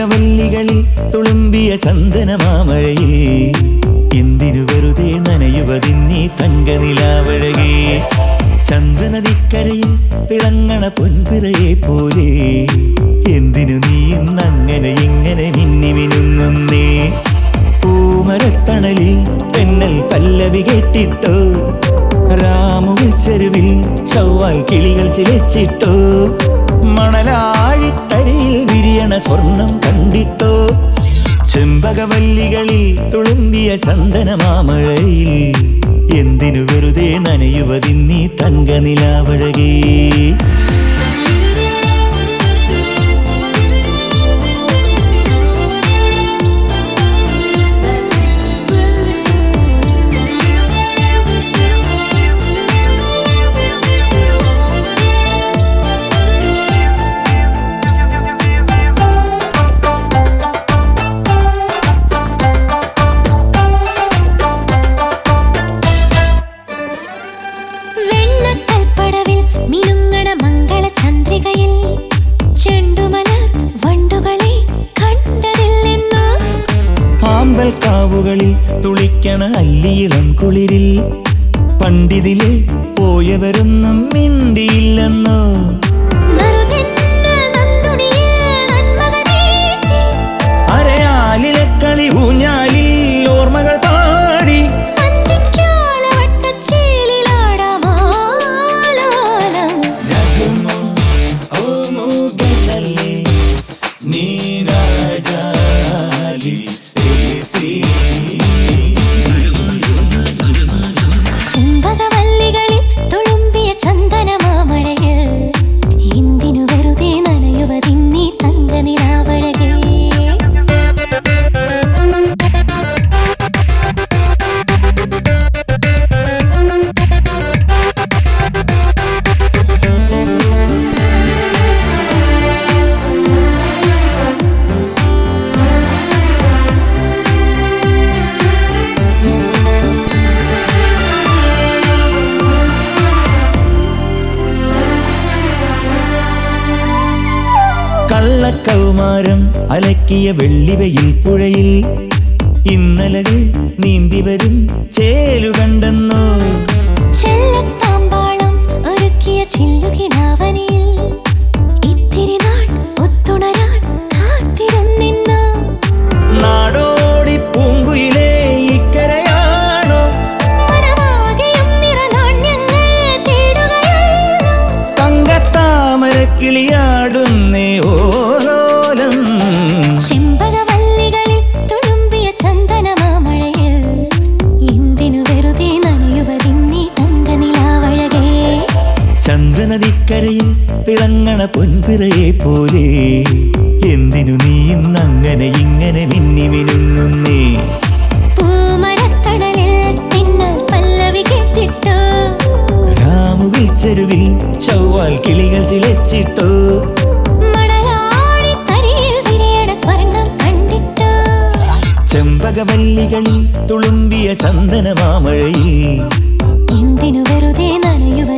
ചെമ്പകവല്ലികളിൽ തുളുമ്പിയ ചന്ദനമാമഴയിൽ. എന്തിനു വെറുതെ നനയുവതിന്നീ തങ്കനിലാവഴകേ? ചന്ദ്രനദിക്കരയിൽ തിളങ്ങണ പൊൻപിറയെ പോലെ. എന്തിനു നീ ഇന്നങ്ങനെ ഇങ്ങനെ മിന്നി മിനുങ്ങുന്നേ പൂമരത്തണലിൽ തെന്നൽ പല്ലവി കേട്ടിട്ടോ. രാമുവിൽ ചെരുവിൽ ചൊവ്വാൽ കിളികൾ ചിലച്ചിട്ടോ. മണലാഴിത്തരയിൽ വിരിയണ സ്വർണം കണ്ടിട്ടോ? ചെമ്പകവല്ലികളിൽ തുളുമ്പിയ ചന്ദന മാമഴയിൽ എന്തിനു വെറുതെ നനയുവതിന്നീ തങ്കനിലാവഴകേ? ആമ്പൽ തുളിക്കണ അല്ലിയിളം കുളിരിൽ പണ്ടിതിലെ പോയവരൊന്നും മിണ്ടിയില്ലെന്നോ? അരയാലിലെ ഊഞ്ഞാലിൽ ഓർമ്മകൾ പാടി. അന്തിക്കാലവട്ടച്ചേലിലാടാമാലോലം നഗമോ കള്ളക്കൗമാരം അലക്കിയ വെള്ളിവയിൽ പുഴയിൽ. ഇന്നലകൾ നീന്തി തിളങ്ങണ പൊൻപിറയെ പോലെ. എന്തിനു നീ ഇന്നങ്ങനെ ഇങ്ങനെ മിന്നി മിനുങ്ങുന്നേ ചെരുവിൽ ചൊവ്വാൽ കിളികൾ ചിലച്ചിട്ടോ. ചെമ്പകവല്ലികളിൽ തുളുമ്പിയ ചന്ദനമാമഴയിൽ. എന്തിനു വെറുതെ നനയുവ